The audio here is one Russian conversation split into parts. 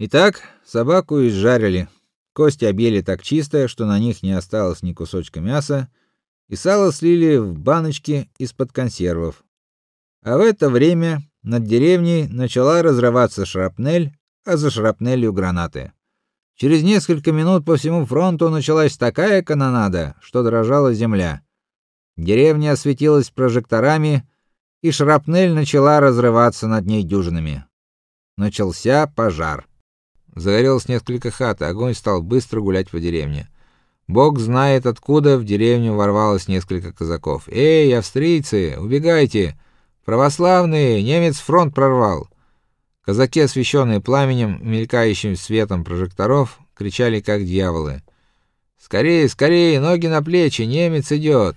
Итак, собаку изжарили. Кости объели так чисто, что на них не осталось ни кусочка мяса, и сало слили в баночки из-под консервов. А в это время над деревней начала разрываться шрапнель, а за шрапнелью гранаты. Через несколько минут по всему фронту началась такая канонада, что дрожала земля. Деревня осветилась прожекторами, и шрапнель начала разрываться над ней дюжинами. Начался пожар. Загорелось несколько хат, и огонь стал быстро гулять по деревне. Бог знает откуда в деревню ворвалось несколько казаков. Эй, австрийцы, убегайте! Православные, немец фронт прорвал. Казаки, освещенные пламенем, мелькающим светом прожекторов, кричали как дьяволы: "Скорее, скорее, ноги на плечи, немец идет!»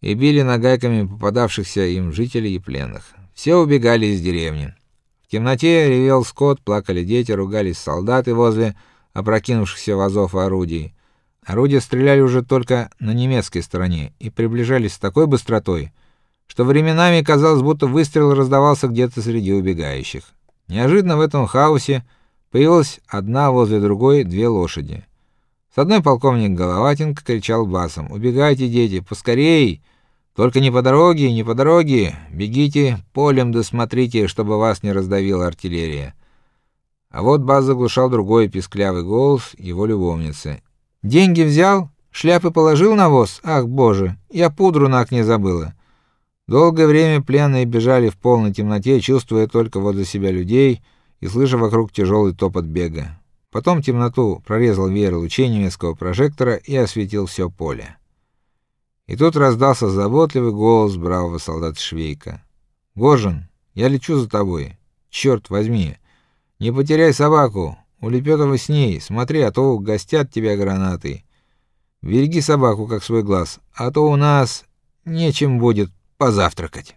и били нагайками попадавшихся им жителей и пленных. Все убегали из деревни. В темноте ревел скот, плакали дети, ругались солдаты возле опрокинувшихся вазов орудий. Орудия стреляли уже только на немецкой стороне и приближались с такой быстротой, что временами казалось, будто выстрел раздавался где-то среди убегающих. Неожиданно в этом хаосе появилась одна возле другой две лошади. С одной полковник Головатенко кричал басом: "Убегайте, дети, поскорей! Только не по дороге, не по дороге, бегите полем, досмотрите, чтобы вас не раздавила артиллерия". А вот бас заглушал другой писклявый голос его любовницы. "Деньги взял? Шляпы положил на воз? Ах, боже, я пудру на окне забыла". Долгое время пленные бежали в полной темноте, чувствуя только возле себя людей и слыша вокруг тяжелый топот бега. Потом темноту прорезал веер лучей немецкого прожектора и осветил все поле. И тут раздался заботливый голос бравого солдата Швейка. "Гожин, я лечу за тобой. Черт возьми, не потеряй собаку. Улепетывай с ней. Смотри, а то угостят тебя гранатой. Береги собаку как свой глаз, а то у нас нечем будет позавтракать.